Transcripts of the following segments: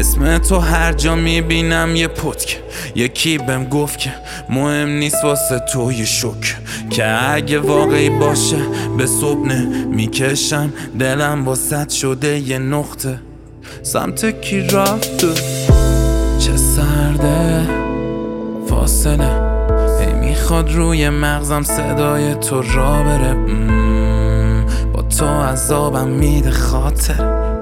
اسم تو هر جا می‌بینم یه پتک. یکی بهم گفت که مهم نیست واسه تو یه شک. که اگه واقعی باشه به صبح می‌کشم دلم واسط شده یه نقطه. سمت کی رفته؟ چه سرده؟ فاصله. ای می‌خواد روی مغزم صدای تو را بره. با تو عذابم میده خاطر.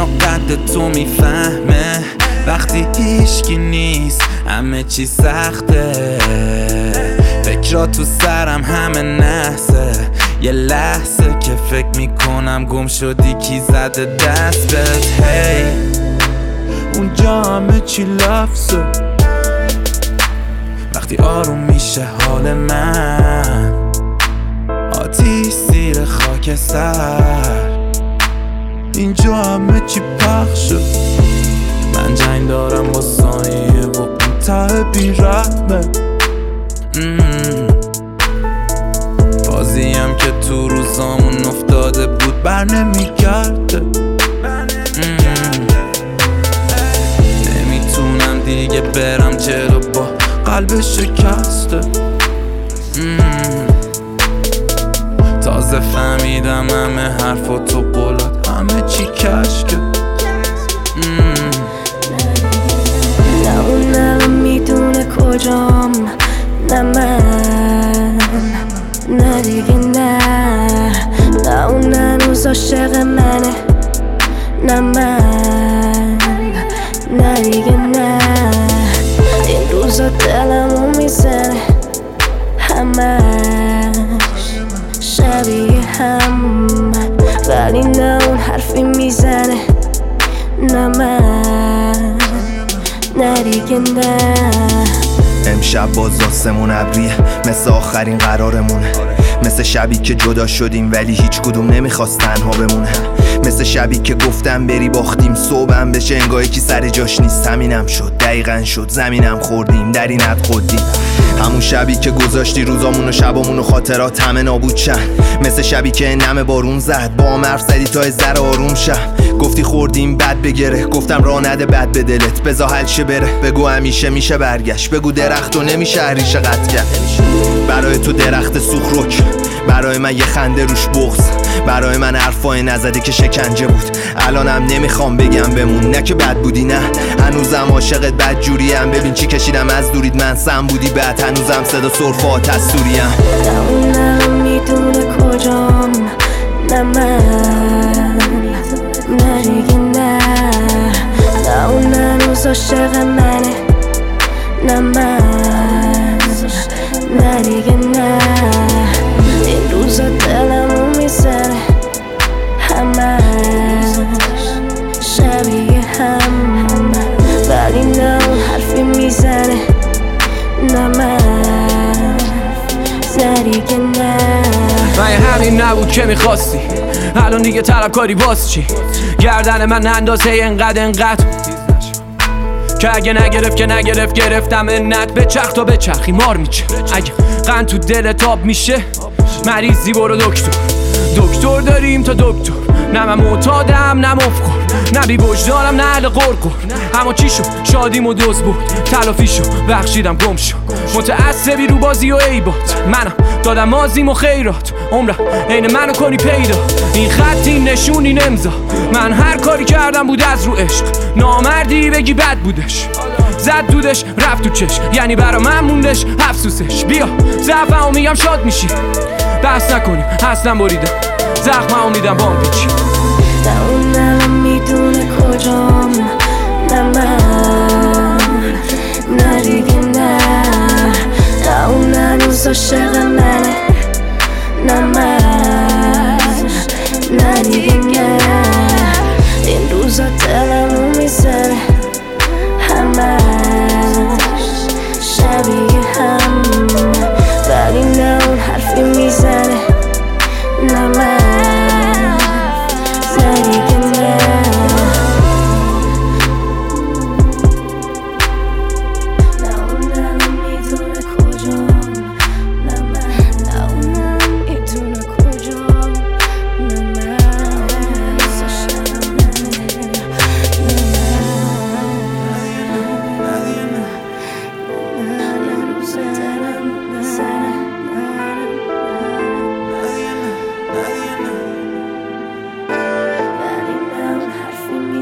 منو قد تو می‌فهمه. وقتی هیچکی نیست همه چی سخته. فکرا تو سرم همه نحسه. یه لحظه که فکر می‌کنم گم شدی کی زده دست بهت هی اونجا همه چی لفظه. وقتی آروم میشه حال من. آتیش زیر خاک سر. اینجا همه چی پخشه من جنگ دارم با سایه و اون ته بیرحمه. بازیم که تو روزامون افتاده بود بر نمیگرده. نمی‌تونم دیگه برم جلو با قلب شکسته. تازه فهمیدم همه حرف و تو چی کشکه نه می‌دونه کجام نه من نه عاشق منه نه من نه دیگه نه این روزا دلمو می‌زنه همش شبیه هم ولی نه حرفی می‌زنه. نه من نه دیگه نه. امشب باز آسمون ابریه مثل آخرین قرارمونه. مثل شبی که جدا شدیم ولی هیچ کدوم نمی‌خواست تنها بمونه. مثل شبی که گفتم بری باختیم صبحم بشه انگاه کی سر جاش نیست. همینم شد دقیقا شد. زمینم خوردیم در این خودیم همون شبی که گذاشتی روزامون و شبامون و خاطرات همه نابود شن مثل شبی که نم بارون زد با هم حرف زدی تا زر آروم شم گفتی خوردیم بد بگره. گفتم راه نده بد به دلت. بزا حل شه بره. بگو همیشه میشه برگشت. بگو درخت و نمیشه ریشه قطع کرد. برای تو درخت سوخروک برای من یه خنده روش بغز برای من حرفای نزده که شکنجه بود. الانم نمی‌خوام بگم بمون نه که بد بودی نه. هنوزم عاشقت بد جوریم. ببین چی کشیدم از دورید من سم بودی. بعد هنوزم صدا صرفات از سوریم. کجام. نه من نه دیگه نه. نه اون هنوز عاشق منه. نه من. نبود که می‌خواستی. الان دیگه طلبکاری باز چی؟ گردن من اندازه انقدر انقدر که اگه نگرفت که نگرفت گرفتم انت به چرخ تا به چرخی مار میچه. اگه قند تو دل تاب میشه مریضی برو دکتر. دکتر داریم تا دکتر. نه من معتادم نه مفکر. نه بی وجدانم نه اهل قرقر اما چی شد؟ شادیم و دوز بود. تلافی شد. بخشیدم گم شد. متعصبی رو بازی و عیبات منم دادم مازیم و خیرات. عمرم عین منو کنی پیدا. این خط این نشون این امضا. من هر کاری کردم بود از رو عشق. نامردی بگی بد بودش. زد دودش رفت تو چش. یعنی برا من موندش افسوسش. بیا زفم میگم شاد میشی. بس نکنیم. اصلا بریدم. زخمم میدم بام پیچی می‌دونه کجام نه من نه دیگه نه. نه اون هنوز عاشق منه نه من نه دیگه نه. این روزا دلمو می‌زنه همش شبیه هم. ولی نه اون حرفی می‌زنه نه من.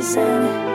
می‌زنه